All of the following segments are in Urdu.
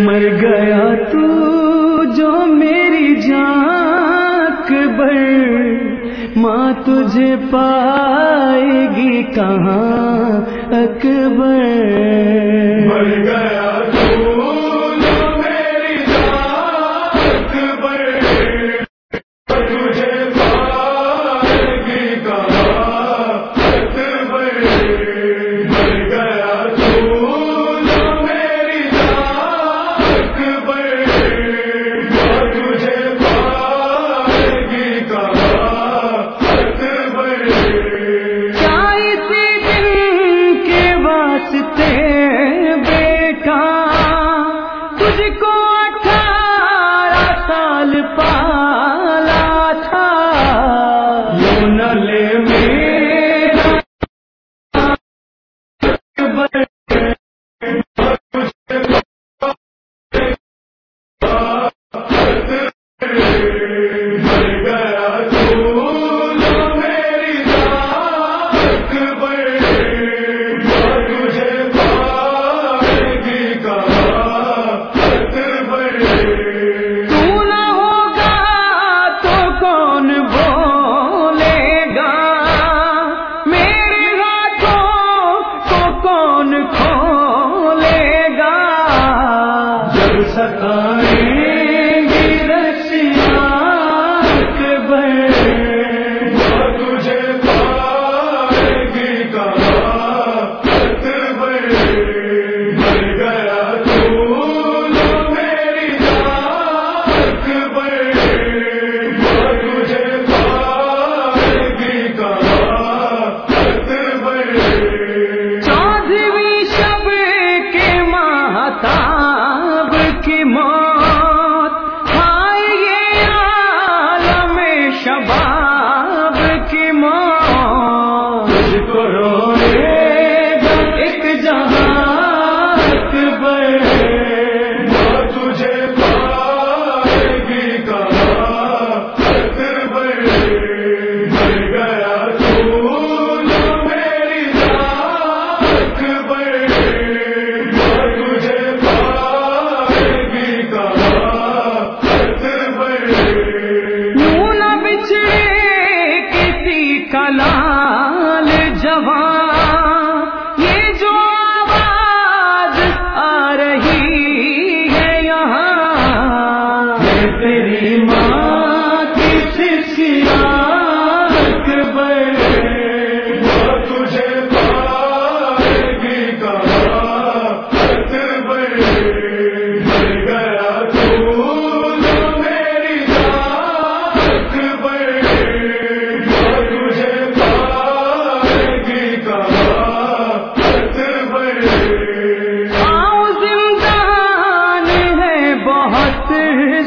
مر گیا تو جو میری جانک بر ماں تجھے پائے گی کہاں اکبر؟ مر گیا تو کائیں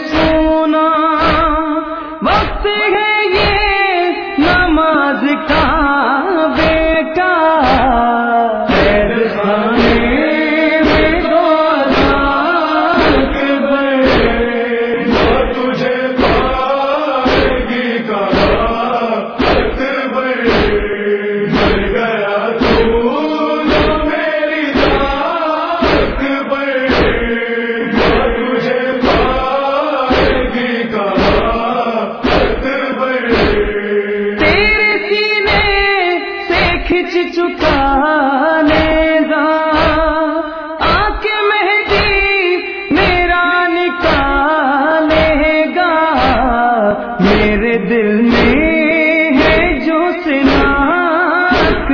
سے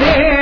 دے